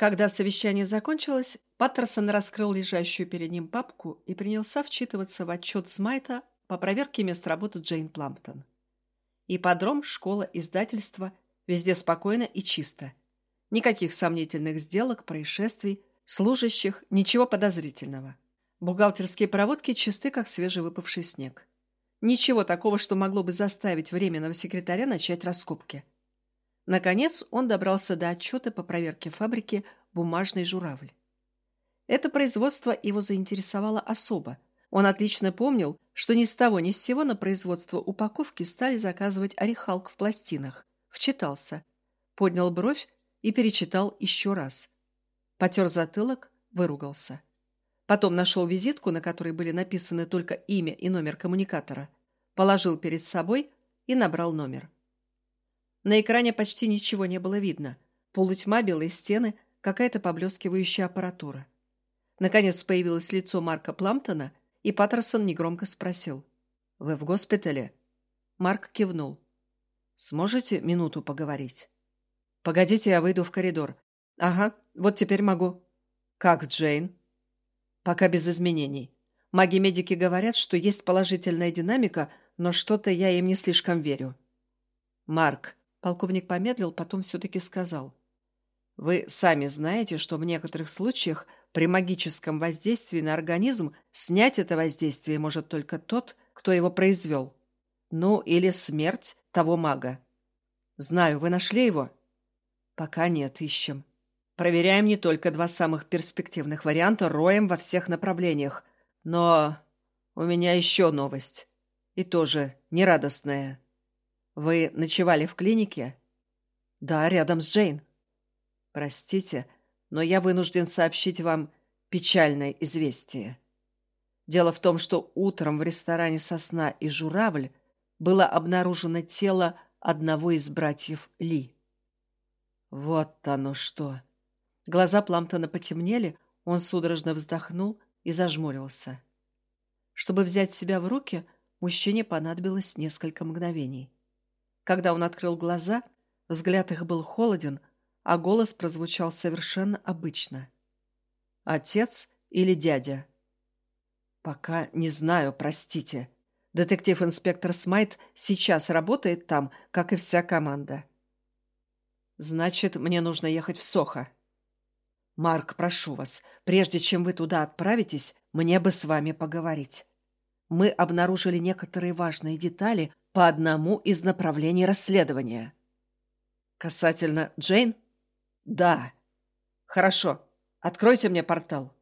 Когда совещание закончилось, Паттерсон раскрыл лежащую перед ним папку и принялся вчитываться в отчет Смайта по проверке мест работы Джейн Пламптон. Ипподром, школа, издательство – везде спокойно и чисто. Никаких сомнительных сделок, происшествий, служащих, ничего подозрительного. Бухгалтерские проводки чисты, как свежевыпавший снег. Ничего такого, что могло бы заставить временного секретаря начать раскопки. Наконец он добрался до отчета по проверке фабрики «Бумажный журавль». Это производство его заинтересовало особо. Он отлично помнил, что ни с того ни с сего на производство упаковки стали заказывать орехалк в пластинах. Вчитался. Поднял бровь и перечитал еще раз. Потер затылок, выругался. Потом нашел визитку, на которой были написаны только имя и номер коммуникатора, положил перед собой и набрал номер. На экране почти ничего не было видно. Полутьма, белые стены, какая-то поблескивающая аппаратура. Наконец появилось лицо Марка Пламптона, и Паттерсон негромко спросил. «Вы в госпитале?» Марк кивнул. «Сможете минуту поговорить?» «Погодите, я выйду в коридор». «Ага, вот теперь могу». «Как Джейн?» Пока без изменений. Маги-медики говорят, что есть положительная динамика, но что-то я им не слишком верю. Марк, полковник помедлил, потом все-таки сказал. Вы сами знаете, что в некоторых случаях при магическом воздействии на организм снять это воздействие может только тот, кто его произвел. Ну, или смерть того мага. Знаю, вы нашли его? Пока нет, ищем. Проверяем не только два самых перспективных варианта, роем во всех направлениях. Но у меня еще новость. И тоже нерадостная. Вы ночевали в клинике? Да, рядом с Джейн. Простите, но я вынужден сообщить вам печальное известие. Дело в том, что утром в ресторане «Сосна» и «Журавль» было обнаружено тело одного из братьев Ли. Вот оно что! Глаза Пламптона потемнели, он судорожно вздохнул и зажмурился. Чтобы взять себя в руки, мужчине понадобилось несколько мгновений. Когда он открыл глаза, взгляд их был холоден, а голос прозвучал совершенно обычно. «Отец или дядя?» «Пока не знаю, простите. Детектив-инспектор Смайт сейчас работает там, как и вся команда». «Значит, мне нужно ехать в Сохо», «Марк, прошу вас, прежде чем вы туда отправитесь, мне бы с вами поговорить. Мы обнаружили некоторые важные детали по одному из направлений расследования». «Касательно Джейн?» «Да». «Хорошо. Откройте мне портал».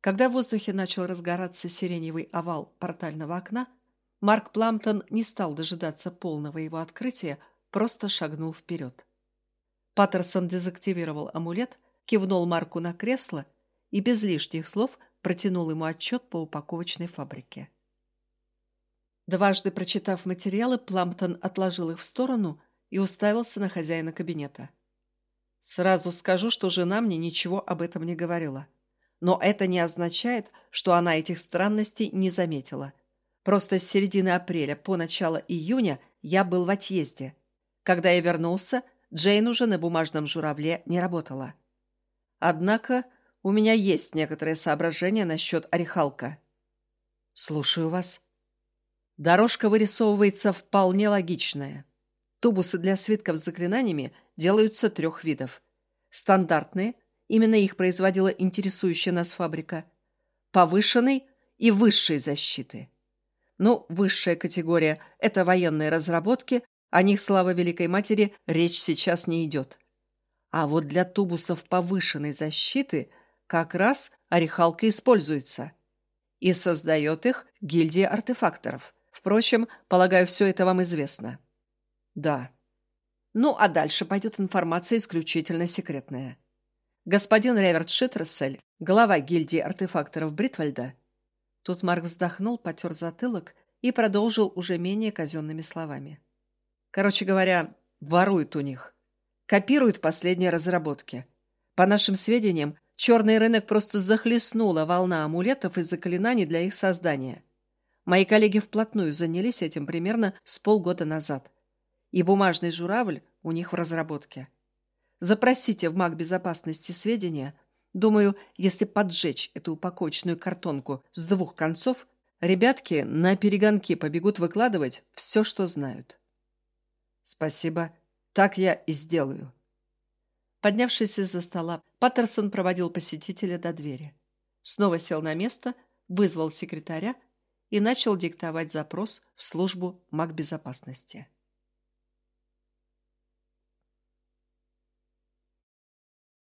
Когда в воздухе начал разгораться сиреневый овал портального окна, Марк Пламптон не стал дожидаться полного его открытия, просто шагнул вперед. Паттерсон дезактивировал амулет, кивнул Марку на кресло и без лишних слов протянул ему отчет по упаковочной фабрике. Дважды прочитав материалы, Пламптон отложил их в сторону и уставился на хозяина кабинета. «Сразу скажу, что жена мне ничего об этом не говорила. Но это не означает, что она этих странностей не заметила. Просто с середины апреля по начало июня я был в отъезде. Когда я вернулся, Джейн уже на бумажном журавле не работала. Однако у меня есть некоторые соображения насчет орехалка. Слушаю вас. Дорожка вырисовывается вполне логичная. Тубусы для свитков с заклинаниями делаются трех видов. Стандартные, именно их производила интересующая нас фабрика. Повышенной и высшей защиты. Ну, высшая категория – это военные разработки, о них, слава Великой Матери, речь сейчас не идет. А вот для тубусов повышенной защиты как раз орехалка используется. И создает их гильдия артефакторов. Впрочем, полагаю, все это вам известно. Да. Ну, а дальше пойдет информация исключительно секретная. Господин Реверт Шиттерсель, глава гильдии артефакторов Бритвальда, Тут Марк вздохнул, потер затылок и продолжил уже менее казенными словами. Короче говоря, воруют у них. Копируют последние разработки. По нашим сведениям, черный рынок просто захлестнула волна амулетов и заклинаний для их создания. Мои коллеги вплотную занялись этим примерно с полгода назад. И бумажный журавль у них в разработке. Запросите в маг безопасности сведения. Думаю, если поджечь эту упаковочную картонку с двух концов, ребятки на перегонки побегут выкладывать все, что знают. Спасибо. Так я и сделаю. Поднявшись из-за стола, Паттерсон проводил посетителя до двери. Снова сел на место, вызвал секретаря и начал диктовать запрос в службу магбезопасности.